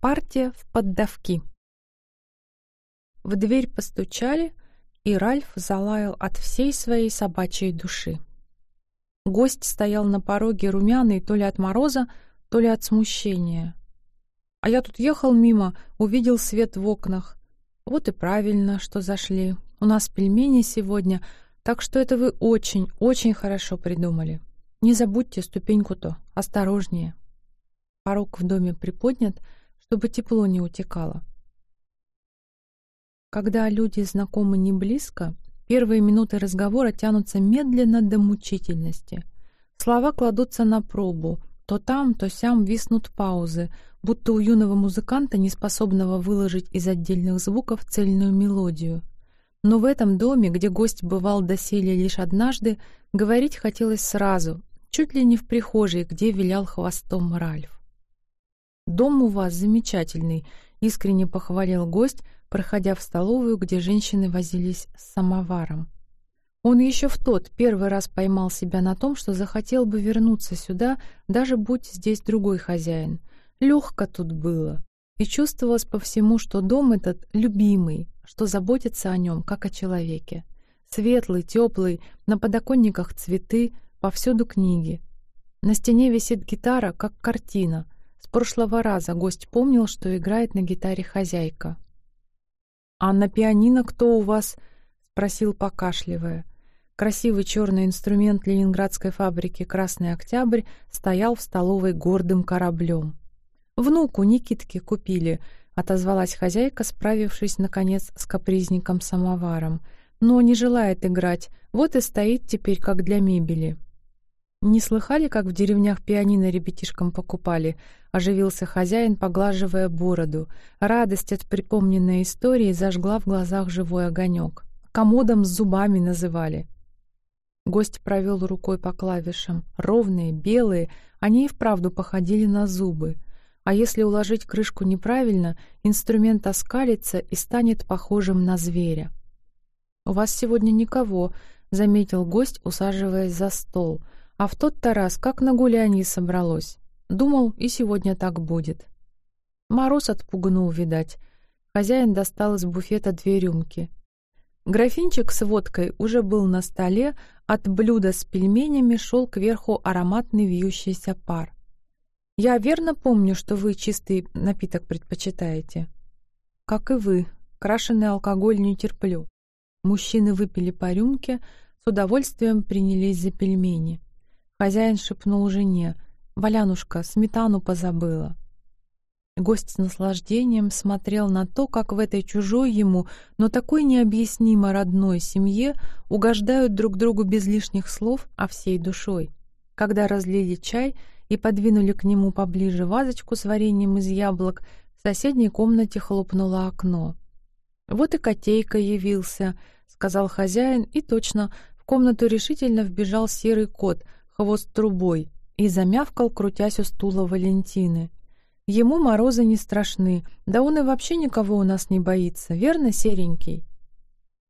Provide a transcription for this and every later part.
Партия в поддавки. В дверь постучали, и Ральф залаял от всей своей собачьей души. Гость стоял на пороге румяный то ли от мороза, то ли от смущения. А я тут ехал мимо, увидел свет в окнах. Вот и правильно, что зашли. У нас пельмени сегодня, так что это вы очень, очень хорошо придумали. Не забудьте ступеньку-то, осторожнее. Порог в доме приподнят — чтобы тепло не утекало. Когда люди знакомы не близко, первые минуты разговора тянутся медленно до мучительности. Слова кладутся на пробу, то там, то сям виснут паузы, будто у юного музыканта, не способного выложить из отдельных звуков цельную мелодию. Но в этом доме, где гость бывал доселе лишь однажды, говорить хотелось сразу, чуть ли не в прихожей, где вилял хвостом Ральф. «Дом у вас замечательный», — искренне похвалил гость, проходя в столовую, где женщины возились с самоваром. Он еще в тот первый раз поймал себя на том, что захотел бы вернуться сюда, даже будь здесь другой хозяин. Легко тут было. И чувствовалось по всему, что дом этот любимый, что заботится о нем, как о человеке. Светлый, теплый, на подоконниках цветы, повсюду книги. На стене висит гитара, как картина — прошлого раза гость помнил, что играет на гитаре хозяйка. «А на пианино кто у вас?» — спросил, покашливая. Красивый черный инструмент ленинградской фабрики «Красный Октябрь» стоял в столовой гордым кораблем. «Внуку Никитке купили», — отозвалась хозяйка, справившись, наконец, с капризником-самоваром. «Но не желает играть, вот и стоит теперь, как для мебели». «Не слыхали, как в деревнях пианино ребятишкам покупали?» — оживился хозяин, поглаживая бороду. Радость от припомненной истории зажгла в глазах живой огонек. «Комодом с зубами называли». Гость провел рукой по клавишам. Ровные, белые, они и вправду походили на зубы. А если уложить крышку неправильно, инструмент оскалится и станет похожим на зверя. «У вас сегодня никого», — заметил гость, усаживаясь за стол — а в тот-то раз как на гулянье собралось. Думал, и сегодня так будет. Мороз отпугнул, видать. Хозяин достал из буфета две рюмки. Графинчик с водкой уже был на столе, от блюда с пельменями шел кверху ароматный вьющийся пар. «Я верно помню, что вы чистый напиток предпочитаете?» «Как и вы. Крашеный алкоголь не терплю». Мужчины выпили по рюмке, с удовольствием принялись за пельмени. Хозяин шепнул жене. «Валянушка, сметану позабыла». Гость с наслаждением смотрел на то, как в этой чужой ему, но такой необъяснимо родной семье угождают друг другу без лишних слов, а всей душой. Когда разлили чай и подвинули к нему поближе вазочку с вареньем из яблок, в соседней комнате хлопнуло окно. «Вот и котейка явился», — сказал хозяин, и точно, в комнату решительно вбежал серый кот — хвост трубой и замявкал, крутясь у стула Валентины. Ему морозы не страшны, да он и вообще никого у нас не боится, верно, серенький?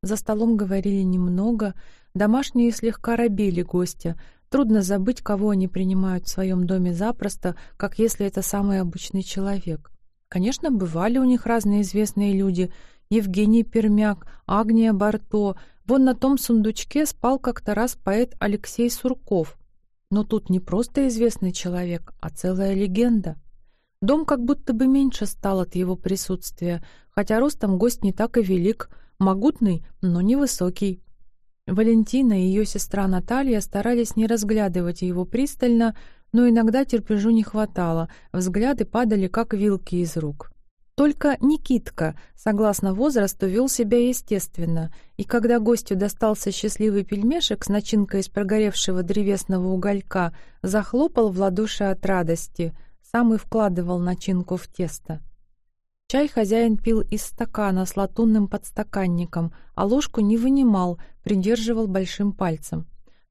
За столом говорили немного, домашние слегка робили гостя, трудно забыть, кого они принимают в своем доме запросто, как если это самый обычный человек. Конечно, бывали у них разные известные люди, Евгений Пермяк, Агния Барто, вон на том сундучке спал как-то раз поэт Алексей Сурков, но тут не просто известный человек, а целая легенда. Дом как будто бы меньше стал от его присутствия, хотя ростом гость не так и велик, могутный, но невысокий. Валентина и ее сестра Наталья старались не разглядывать его пристально, но иногда терпежу не хватало, взгляды падали, как вилки из рук. Только Никитка, согласно возрасту, вел себя естественно, и когда гостю достался счастливый пельмешек с начинкой из прогоревшего древесного уголька, захлопал в ладоши от радости, сам и вкладывал начинку в тесто. Чай хозяин пил из стакана с латунным подстаканником, а ложку не вынимал, придерживал большим пальцем.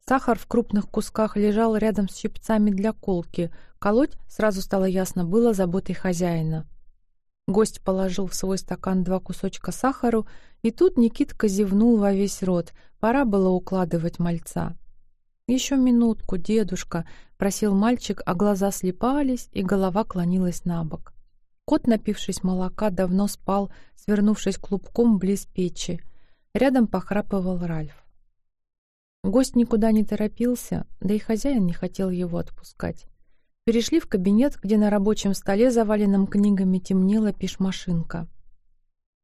Сахар в крупных кусках лежал рядом с щипцами для колки. Колоть, сразу стало ясно, было заботой хозяина. Гость положил в свой стакан два кусочка сахару, и тут Никитка зевнул во весь рот. Пора было укладывать мальца. «Еще минутку, дедушка», — просил мальчик, а глаза слепались, и голова клонилась на бок. Кот, напившись молока, давно спал, свернувшись клубком близ печи. Рядом похрапывал Ральф. Гость никуда не торопился, да и хозяин не хотел его отпускать. Перешли в кабинет, где на рабочем столе, заваленном книгами, темнела пишмашинка.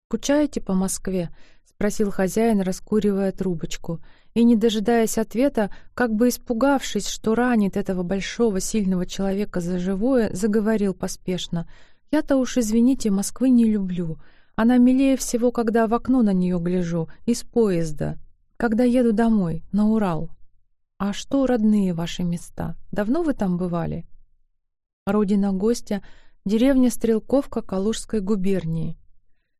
«Скучаете по Москве?» — спросил хозяин, раскуривая трубочку. И, не дожидаясь ответа, как бы испугавшись, что ранит этого большого, сильного человека за живое, заговорил поспешно. «Я-то уж, извините, Москвы не люблю. Она милее всего, когда в окно на нее гляжу, из поезда, когда еду домой, на Урал. А что родные ваши места? Давно вы там бывали?» Родина гостя — деревня Стрелковка Калужской губернии.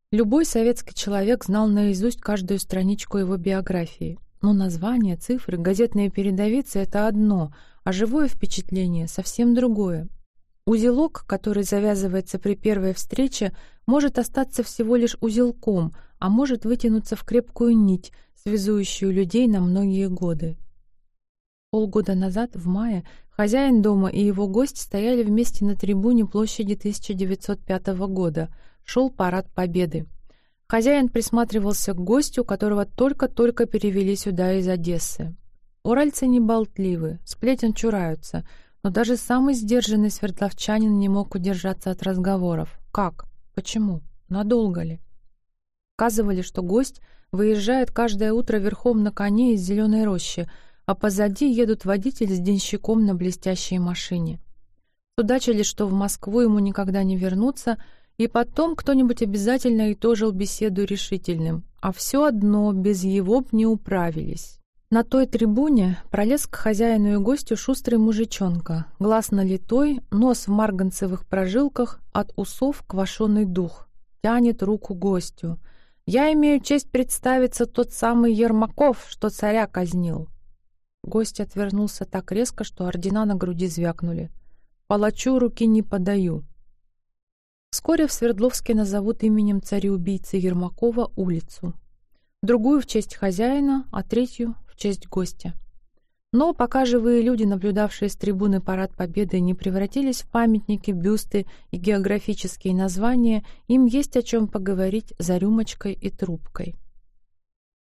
Любой советский человек знал наизусть каждую страничку его биографии. Но названия, цифры, газетные передовицы — это одно, а живое впечатление — совсем другое. Узелок, который завязывается при первой встрече, может остаться всего лишь узелком, а может вытянуться в крепкую нить, связующую людей на многие годы. Полгода назад, в мае, хозяин дома и его гость стояли вместе на трибуне площади 1905 года — шел парад победы. Хозяин присматривался к гостю, которого только-только перевели сюда из Одессы. Уральцы не болтливы, сплетен чураются, но даже самый сдержанный свердловчанин не мог удержаться от разговоров. Как? Почему? Надолго ли? Сказывали, что гость выезжает каждое утро верхом на коне из зеленой рощи, а позади едут водитель с денщиком на блестящей машине. Судачили, что в Москву ему никогда не вернуться — и потом кто-нибудь обязательно итожил беседу решительным, а все одно без его б не управились. На той трибуне пролез к хозяину и гостю шустрый мужичонка, глаз налитой, нос в марганцевых прожилках, от усов квашеный дух. Тянет руку гостю. «Я имею честь представиться тот самый Ермаков, что царя казнил». Гость отвернулся так резко, что ордена на груди звякнули. «Палачу руки не подаю». Вскоре в Свердловске назовут именем царя-убийцы Ермакова улицу. Другую в честь хозяина, а третью в честь гостя. Но пока живые люди, наблюдавшие с трибуны Парад Победы, не превратились в памятники, бюсты и географические названия, им есть о чем поговорить за рюмочкой и трубкой.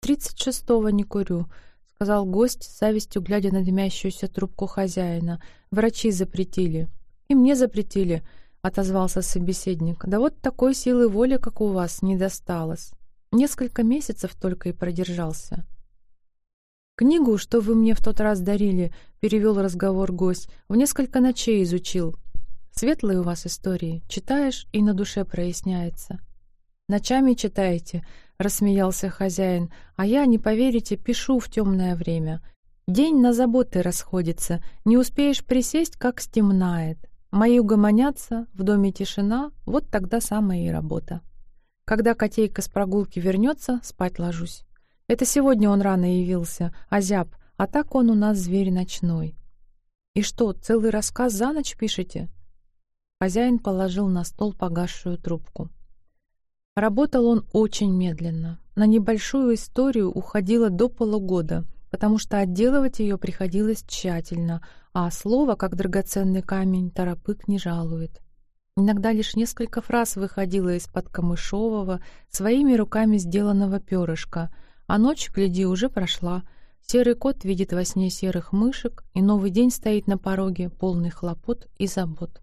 «Тридцать шестого не курю», — сказал гость, с завистью глядя на дымящуюся трубку хозяина. «Врачи запретили». «И мне запретили», — отозвался собеседник. «Да вот такой силы воли, как у вас, не досталось. Несколько месяцев только и продержался». «Книгу, что вы мне в тот раз дарили», — перевел разговор гость, — «в несколько ночей изучил. Светлые у вас истории. Читаешь, и на душе проясняется». «Ночами читаете», — рассмеялся хозяин, «а я, не поверите, пишу в темное время. День на заботы расходится, не успеешь присесть, как стемнает. Мои угомонятся, в доме тишина, вот тогда самая и работа. Когда котейка с прогулки вернется, спать ложусь. Это сегодня он рано явился, озяб, а так он у нас зверь ночной. И что, целый рассказ за ночь пишете? Хозяин положил на стол погасшую трубку. Работал он очень медленно. На небольшую историю уходило до полугода, потому что отделывать ее приходилось тщательно — а слово, как драгоценный камень, торопык не жалует. Иногда лишь несколько фраз выходило из-под камышового, своими руками сделанного перышка, а ночь, гляди, уже прошла. Серый кот видит во сне серых мышек, и новый день стоит на пороге, полный хлопот и забот.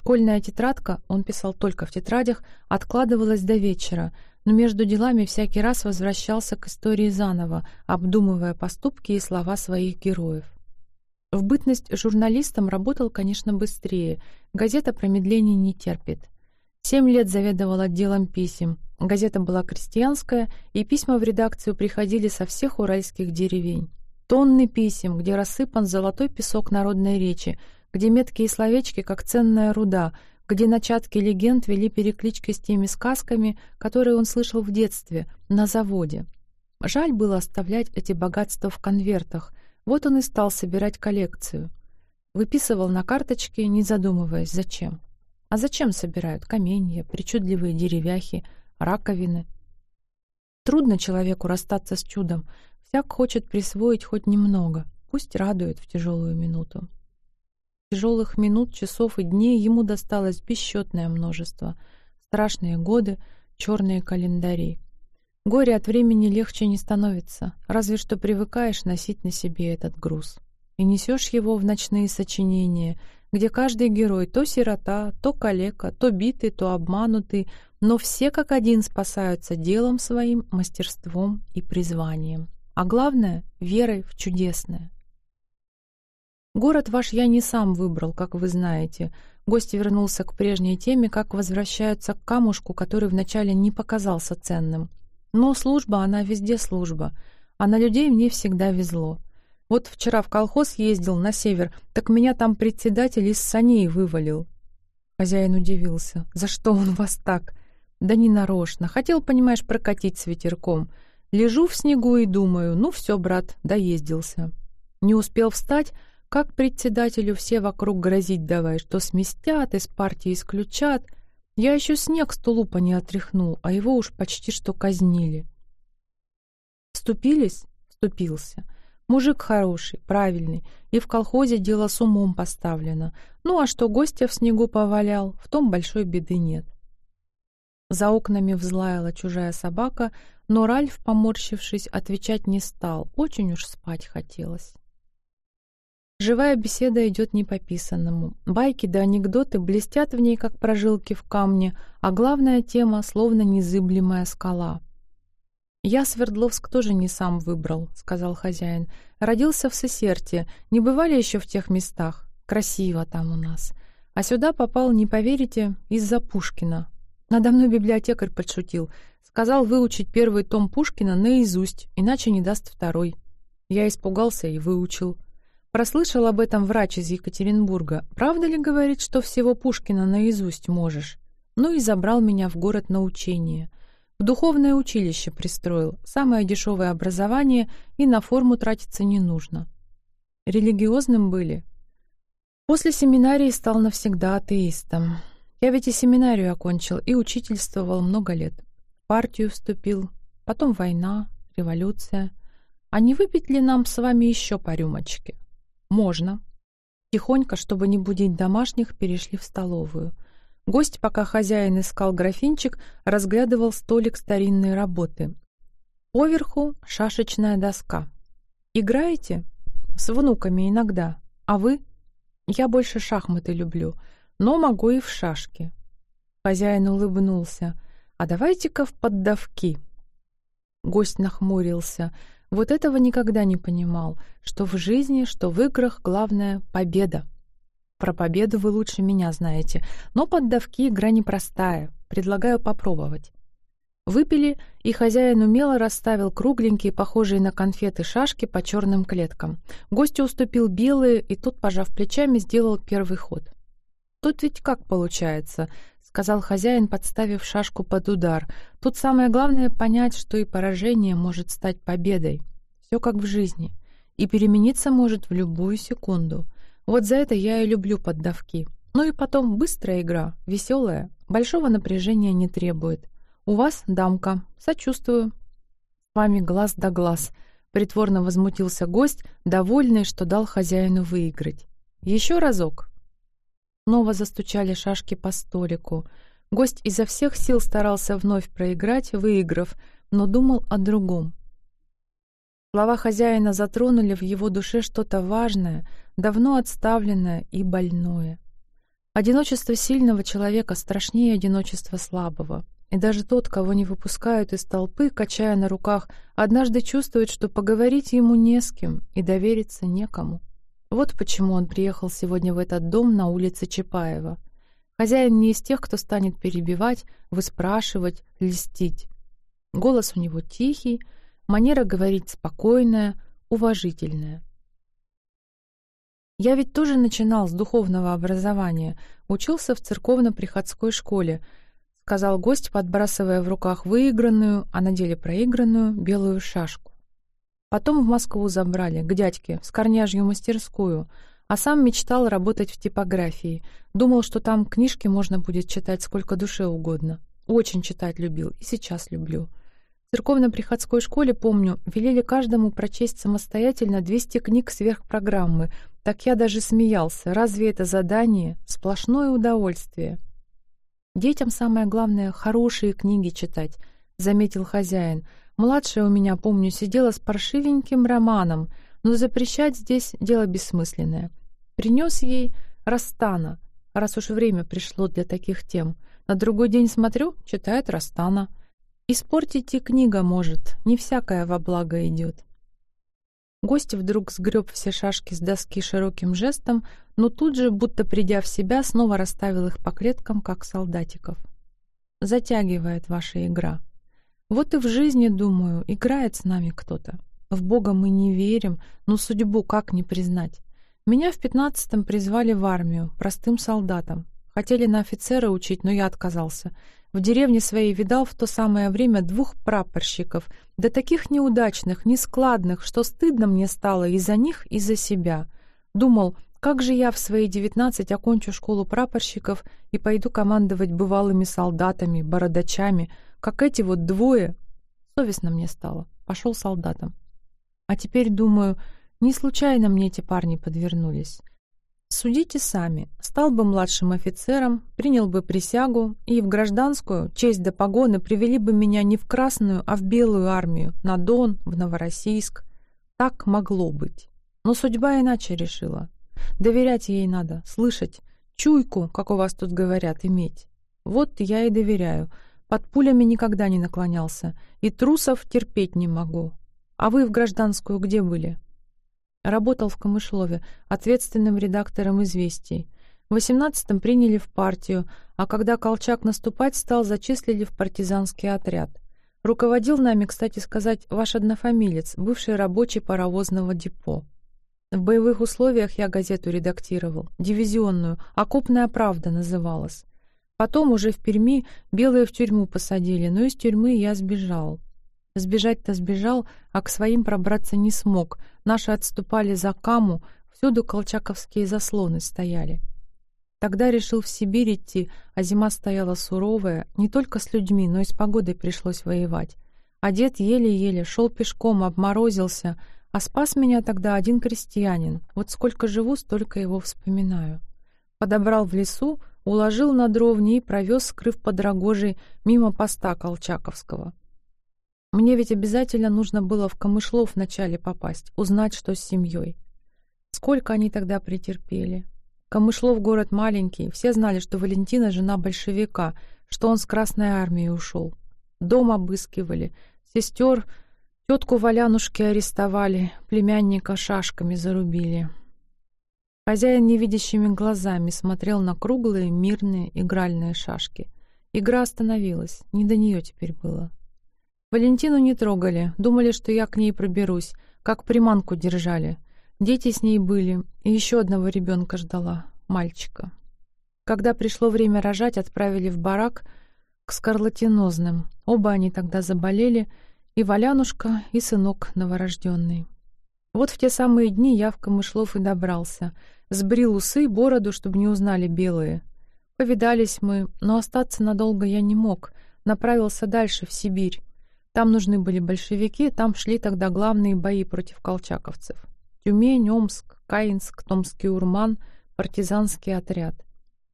Школьная тетрадка, он писал только в тетрадях, откладывалась до вечера, но между делами всякий раз возвращался к истории заново, обдумывая поступки и слова своих героев. В бытность журналистом работал, конечно, быстрее. Газета промедлений не терпит. Семь лет заведовал отделом писем. Газета была крестьянская, и письма в редакцию приходили со всех уральских деревень. Тонны писем, где рассыпан золотой песок народной речи, где меткие словечки, как ценная руда, где начатки легенд вели перекличкой с теми сказками, которые он слышал в детстве, на заводе. Жаль было оставлять эти богатства в конвертах, вот он и стал собирать коллекцию. Выписывал на карточке, не задумываясь, зачем. А зачем собирают каменья, причудливые деревяхи, раковины? Трудно человеку расстаться с чудом. Всяк хочет присвоить хоть немного, пусть радует в тяжелую минуту. Тяжелых минут, часов и дней ему досталось бесчетное множество. Страшные годы, черные календари. Горе от времени легче не становится, разве что привыкаешь носить на себе этот груз. И несешь его в ночные сочинения, где каждый герой то сирота, то калека, то битый, то обманутый, но все как один спасаются делом своим, мастерством и призванием. А главное — верой в чудесное. Город ваш я не сам выбрал, как вы знаете. Гость вернулся к прежней теме, как возвращаются к камушку, который вначале не показался ценным. Но служба, она везде служба, а на людей мне всегда везло. Вот вчера в колхоз ездил на север, так меня там председатель из саней вывалил. Хозяин удивился. «За что он вас так?» «Да не нарочно. Хотел, понимаешь, прокатить с ветерком. Лежу в снегу и думаю, ну все, брат, доездился». Не успел встать, как председателю все вокруг грозить давай, что сместят, из партии исключат. Я еще снег с тулупа не отряхнул, а его уж почти что казнили. Вступились? Вступился. Мужик хороший, правильный, и в колхозе дело с умом поставлено. Ну а что гостя в снегу повалял, в том большой беды нет. За окнами взлаяла чужая собака, но Ральф, поморщившись, отвечать не стал, очень уж спать хотелось. Живая беседа идет не по писанному. Байки да анекдоты блестят в ней, как прожилки в камне, а главная тема — словно незыблемая скала — «Я Свердловск тоже не сам выбрал», — сказал хозяин. «Родился в Сесерте. Не бывали еще в тех местах? Красиво там у нас. А сюда попал, не поверите, из-за Пушкина. Надо мной библиотекарь подшутил. Сказал выучить первый том Пушкина наизусть, иначе не даст второй. Я испугался и выучил. Прослышал об этом врач из Екатеринбурга. Правда ли говорит, что всего Пушкина наизусть можешь? Ну и забрал меня в город на учение». В духовное училище пристроил, самое дешевое образование, и на форму тратиться не нужно. Религиозным были. После семинарии стал навсегда атеистом. Я ведь и семинарию окончил, и учительствовал много лет. В партию вступил, потом война, революция. А не выпить ли нам с вами еще по рюмочке? Можно. Тихонько, чтобы не будить домашних, перешли в столовую — Гость, пока хозяин искал графинчик, разглядывал столик старинной работы. Поверху шашечная доска. «Играете?» «С внуками иногда. А вы?» «Я больше шахматы люблю, но могу и в шашки». Хозяин улыбнулся. «А давайте-ка в поддавки». Гость нахмурился. Вот этого никогда не понимал, что в жизни, что в играх главное — победа. Про победу вы лучше меня знаете, но поддавки игра непростая. Предлагаю попробовать. Выпили, и хозяин умело расставил кругленькие, похожие на конфеты шашки по черным клеткам. Гостю уступил белые, и тот, пожав плечами, сделал первый ход. «Тут ведь как получается?» — сказал хозяин, подставив шашку под удар. «Тут самое главное — понять, что и поражение может стать победой. Все как в жизни. И перемениться может в любую секунду. Вот за это я и люблю поддавки. Ну и потом быстрая игра, веселая, большого напряжения не требует. У вас дамка, сочувствую. С вами глаз да глаз. Притворно возмутился гость, довольный, что дал хозяину выиграть. Еще разок. Снова застучали шашки по столику. Гость изо всех сил старался вновь проиграть, выиграв, но думал о другом. Слова хозяина затронули в его душе что-то важное, давно отставленное и больное. Одиночество сильного человека страшнее одиночества слабого. И даже тот, кого не выпускают из толпы, качая на руках, однажды чувствует, что поговорить ему не с кем и довериться некому. Вот почему он приехал сегодня в этот дом на улице Чапаева. Хозяин не из тех, кто станет перебивать, выспрашивать, льстить. Голос у него тихий, манера говорить спокойная, уважительная. Я ведь тоже начинал с духовного образования, учился в церковно-приходской школе, сказал гость, подбрасывая в руках выигранную, а на деле проигранную, белую шашку. Потом в Москву забрали, к дядьке, в скорняжью мастерскую, а сам мечтал работать в типографии. Думал, что там книжки можно будет читать сколько душе угодно. Очень читать любил и сейчас люблю. В церковно-приходской школе, помню, велели каждому прочесть самостоятельно 200 книг сверхпрограммы, Так я даже смеялся. Разве это задание? Сплошное удовольствие. Детям самое главное — хорошие книги читать, — заметил хозяин. Младшая у меня, помню, сидела с паршивеньким романом, но запрещать здесь дело бессмысленное. Принес ей Растана, раз уж время пришло для таких тем. На другой день смотрю, читает Растана. Испортить и книга может, не всякое во благо идет. Гость вдруг сгреб все шашки с доски широким жестом, но тут же, будто придя в себя, снова расставил их по клеткам, как солдатиков. Затягивает ваша игра. Вот и в жизни, думаю, играет с нами кто-то. В Бога мы не верим, но судьбу как не признать? Меня в пятнадцатом призвали в армию, простым солдатом. Хотели на офицера учить, но я отказался. В деревне своей видал в то самое время двух прапорщиков, да таких неудачных, нескладных, что стыдно мне стало и за них, и за себя. Думал, как же я в свои девятнадцать окончу школу прапорщиков и пойду командовать бывалыми солдатами, бородачами, как эти вот двое. Совестно мне стало. Пошел солдатом. А теперь думаю, не случайно мне эти парни подвернулись. Судите сами. Стал бы младшим офицером, принял бы присягу, и в гражданскую, честь до погоны, привели бы меня не в красную, а в белую армию, на Дон, в Новороссийск. Так могло быть. Но судьба иначе решила. Доверять ей надо, слышать, чуйку, как у вас тут говорят, иметь. Вот я и доверяю. Под пулями никогда не наклонялся, и трусов терпеть не могу. А вы в гражданскую где были? Работал в Камышлове, ответственным редактором «Известий». В 18-м приняли в партию, а когда Колчак наступать стал, зачислили в партизанский отряд. Руководил нами, кстати сказать, ваш однофамилец, бывший рабочий паровозного депо. В боевых условиях я газету редактировал, дивизионную, «Окопная правда» называлась. Потом уже в Перми белые в тюрьму посадили, но из тюрьмы я сбежал. Сбежать-то сбежал, а к своим пробраться не смог. Наши отступали за Каму, всюду колчаковские заслоны стояли. Тогда решил в Сибирь идти, а зима стояла суровая, не только с людьми, но и с погодой пришлось воевать. А еле-еле шел пешком, обморозился, а спас меня тогда один крестьянин. Вот сколько живу, столько его вспоминаю. Подобрал в лесу, уложил на дровни и провез, скрыв под рогожей, мимо поста Колчаковского. Мне ведь обязательно нужно было в Камышлов вначале попасть, узнать, что с семьей. Сколько они тогда претерпели. Камышлов город маленький, все знали, что Валентина жена большевика, что он с Красной армии ушел. Дом обыскивали, сестер, тетку Валянушки арестовали, племянника шашками зарубили. Хозяин невидящими глазами смотрел на круглые, мирные игральные шашки. Игра остановилась, не до нее теперь было. Валентину не трогали, думали, что я к ней проберусь, как приманку держали. Дети с ней были, и еще одного ребенка ждала, мальчика. Когда пришло время рожать, отправили в барак к скарлатинозным. Оба они тогда заболели, и Валянушка, и сынок новорожденный. Вот в те самые дни я в Камышлов и добрался. Сбрил усы и бороду, чтобы не узнали белые. Повидались мы, но остаться надолго я не мог. Направился дальше, в Сибирь. Там нужны были большевики, там шли тогда главные бои против колчаковцев. Тюмень, Омск, Каинск, Томский Урман, партизанский отряд.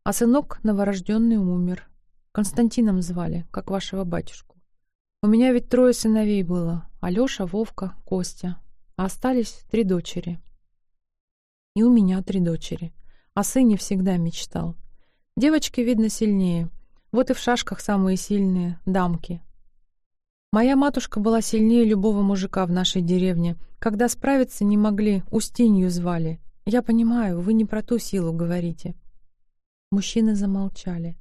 А сынок новорожденный умер. Константином звали, как вашего батюшку. У меня ведь трое сыновей было. Алеша, Вовка, Костя. А остались три дочери. И у меня три дочери. О сыне всегда мечтал. Девочки, видно, сильнее. Вот и в шашках самые сильные — дамки. Моя матушка была сильнее любого мужика в нашей деревне. Когда справиться не могли, Устинью звали. Я понимаю, вы не про ту силу говорите. Мужчины замолчали.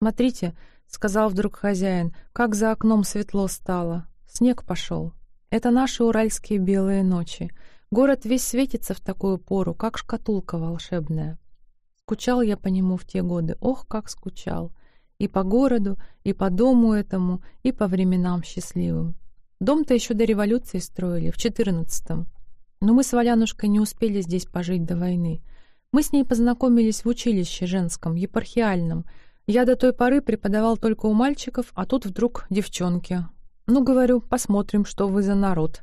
«Смотрите», — сказал вдруг хозяин, — «как за окном светло стало. Снег пошел. Это наши уральские белые ночи. Город весь светится в такую пору, как шкатулка волшебная. Скучал я по нему в те годы, ох, как скучал. И по городу, и по дому этому, и по временам счастливым. Дом-то еще до революции строили, в четырнадцатом. Но мы с Валянушкой не успели здесь пожить до войны. Мы с ней познакомились в училище женском, епархиальном. Я до той поры преподавал только у мальчиков, а тут вдруг девчонки. Ну, говорю, посмотрим, что вы за народ.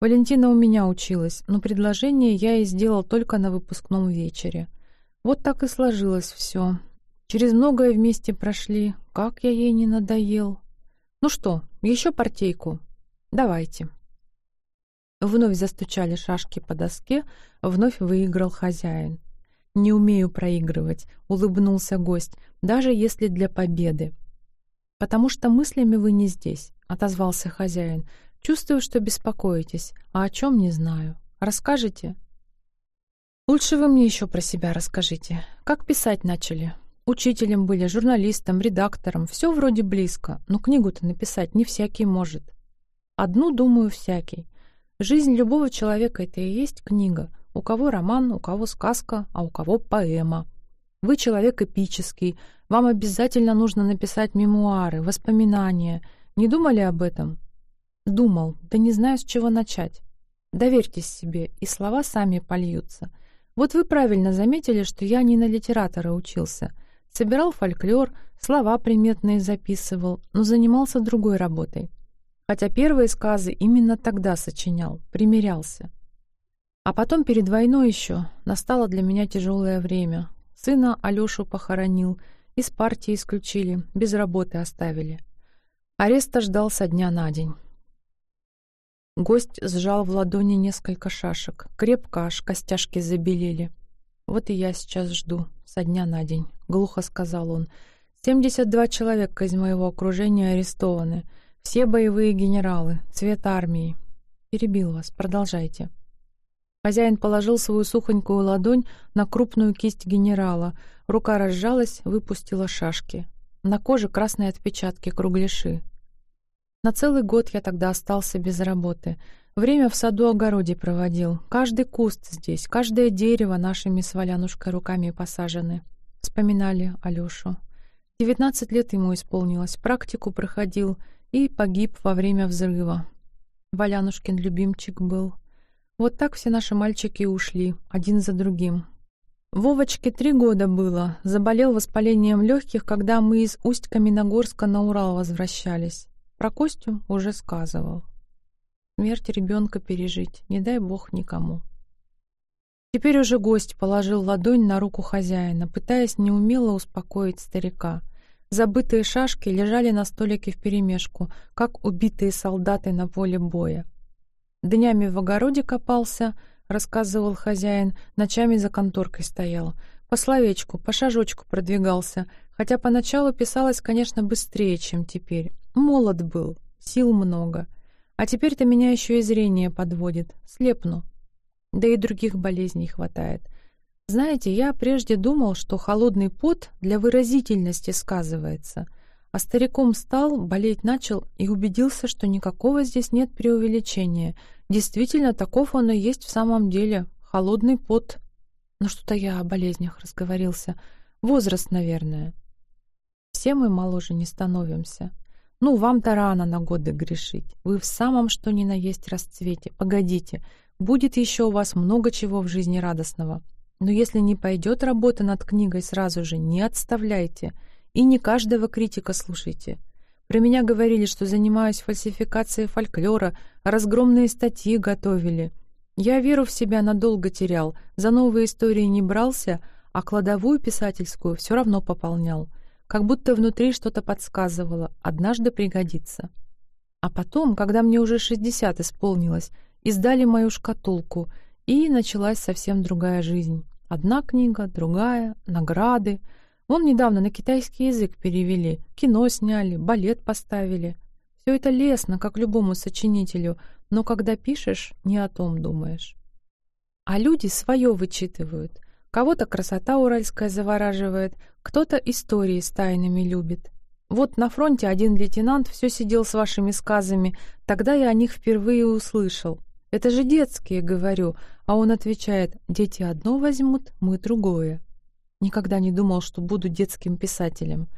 Валентина у меня училась, но предложение я ей сделал только на выпускном вечере. Вот так и сложилось все. Через многое вместе прошли. Как я ей не надоел. Ну что, еще партейку? Давайте. Вновь застучали шашки по доске, вновь выиграл хозяин. «Не умею проигрывать», — улыбнулся гость, «даже если для победы». «Потому что мыслями вы не здесь», — отозвался хозяин. «Чувствую, что беспокоитесь, а о чем не знаю. Расскажете?» «Лучше вы мне еще про себя расскажите. Как писать начали?» Учителем были, журналистом, редактором. Все вроде близко, но книгу-то написать не всякий может. Одну, думаю, всякий. Жизнь любого человека — это и есть книга. У кого роман, у кого сказка, а у кого поэма. Вы человек эпический, вам обязательно нужно написать мемуары, воспоминания. Не думали об этом? Думал, да не знаю, с чего начать. Доверьтесь себе, и слова сами польются. Вот вы правильно заметили, что я не на литератора учился. Собирал фольклор, слова приметные записывал, но занимался другой работой хотя первые сказы именно тогда сочинял, примирялся. А потом перед войной еще настало для меня тяжелое время. Сына Алешу похоронил, из партии исключили, без работы оставили. Ареста ждал со дня на день. Гость сжал в ладони несколько шашек. Крепко аж костяшки забелели. «Вот и я сейчас жду, со дня на день», — глухо сказал он. «Семьдесят два человека из моего окружения арестованы. Все боевые генералы, цвет армии. Перебил вас, продолжайте. Хозяин положил свою сухонькую ладонь на крупную кисть генерала. Рука разжалась, выпустила шашки. На коже красные отпечатки, кругляши. На целый год я тогда остался без работы. Время в саду-огороде проводил. Каждый куст здесь, каждое дерево нашими с Валянушкой руками посажены. Вспоминали Алёшу. Девятнадцать лет ему исполнилось, практику проходил — и погиб во время взрыва. Валянушкин любимчик был. Вот так все наши мальчики ушли, один за другим. Вовочке три года было, заболел воспалением легких, когда мы из Усть-Каменогорска на Урал возвращались. Про Костю уже сказывал. Смерть ребенка пережить, не дай бог никому. Теперь уже гость положил ладонь на руку хозяина, пытаясь неумело успокоить старика — Забытые шашки лежали на столике вперемешку, как убитые солдаты на поле боя. Днями в огороде копался, рассказывал хозяин, ночами за конторкой стоял. По словечку, по шажочку продвигался, хотя поначалу писалось, конечно, быстрее, чем теперь. Молод был, сил много. А теперь-то меня еще и зрение подводит, слепну. Да и других болезней хватает. Знаете, я прежде думал, что холодный пот для выразительности сказывается, а стариком стал, болеть начал и убедился, что никакого здесь нет преувеличения. Действительно, таков он и есть в самом деле. Холодный пот. Но что-то я о болезнях разговорился. Возраст, наверное. Все мы моложе не становимся. Ну, вам-то рано на годы грешить. Вы в самом что ни на есть расцвете. Погодите, будет еще у вас много чего в жизни радостного. Но если не пойдет работа над книгой сразу же, не отставляйте. И не каждого критика слушайте. Про меня говорили, что занимаюсь фальсификацией фольклора, разгромные статьи готовили. Я веру в себя надолго терял, за новые истории не брался, а кладовую писательскую все равно пополнял. Как будто внутри что-то подсказывало, однажды пригодится. А потом, когда мне уже 60 исполнилось, издали мою шкатулку, и началась совсем другая жизнь. Одна книга, другая, награды. Вон недавно на китайский язык перевели, кино сняли, балет поставили. Все это лестно, как любому сочинителю, но когда пишешь, не о том думаешь. А люди свое вычитывают. Кого-то красота уральская завораживает, кто-то истории с тайнами любит. Вот на фронте один лейтенант все сидел с вашими сказами, тогда я о них впервые услышал. Это же детские, говорю, а он отвечает, дети одно возьмут, мы другое. Никогда не думал, что буду детским писателем.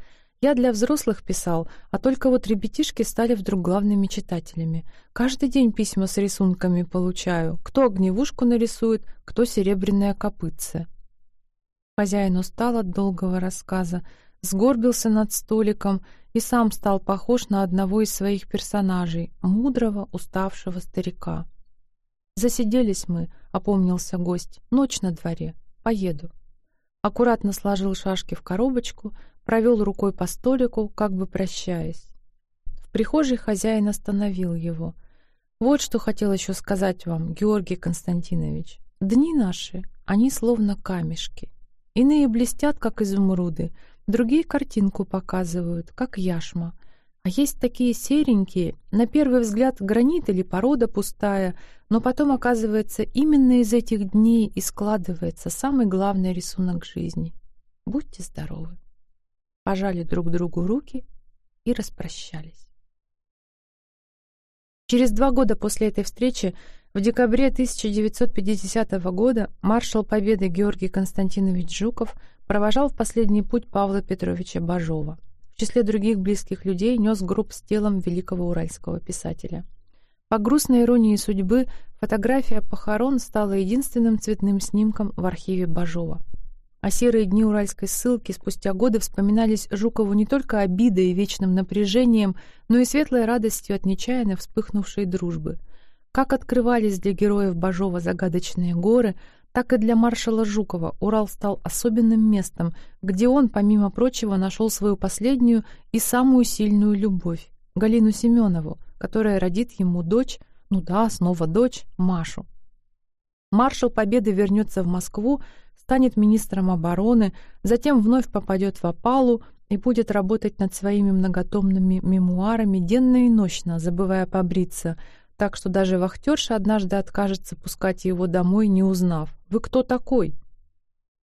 Я для взрослых писал, а только вот ребятишки стали вдруг главными читателями. Каждый день письма с рисунками получаю. Кто огневушку нарисует, кто серебряное копытце. Хозяин устал от долгого рассказа, сгорбился над столиком и сам стал похож на одного из своих персонажей, мудрого, уставшего старика. «Засиделись мы», — опомнился гость. «Ночь на дворе. Поеду». Аккуратно сложил шашки в коробочку, провел рукой по столику, как бы прощаясь. В прихожей хозяин остановил его. «Вот что хотел еще сказать вам, Георгий Константинович. Дни наши, они словно камешки. Иные блестят, как изумруды, другие картинку показывают, как яшма. А есть такие серенькие, на первый взгляд гранит или порода пустая, но потом, оказывается, именно из этих дней и складывается самый главный рисунок жизни. Будьте здоровы. Пожали друг другу руки и распрощались. Через два года после этой встречи, в декабре 1950 года, маршал Победы Георгий Константинович Жуков провожал в последний путь Павла Петровича Бажова в числе других близких людей нес гроб с телом великого уральского писателя. По грустной иронии судьбы, фотография похорон стала единственным цветным снимком в архиве Бажова. А серые дни уральской ссылки спустя годы вспоминались Жукову не только обидой и вечным напряжением, но и светлой радостью от нечаянно вспыхнувшей дружбы. Как открывались для героев Бажова загадочные горы, так и для маршала Жукова Урал стал особенным местом, где он, помимо прочего, нашел свою последнюю и самую сильную любовь — Галину Семенову, которая родит ему дочь, ну да, снова дочь, Машу. Маршал Победы вернется в Москву, станет министром обороны, затем вновь попадет в опалу и будет работать над своими многотомными мемуарами денно и ночно, забывая побриться — так что даже вахтерша однажды откажется пускать его домой, не узнав. «Вы кто такой?»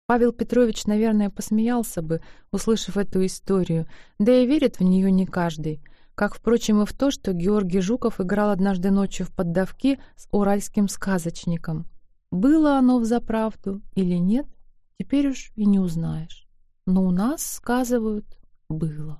Павел Петрович, наверное, посмеялся бы, услышав эту историю, да и верит в нее не каждый. Как, впрочем, и в то, что Георгий Жуков играл однажды ночью в поддавки с уральским сказочником. Было оно взаправду или нет, теперь уж и не узнаешь. Но у нас, сказывают, было.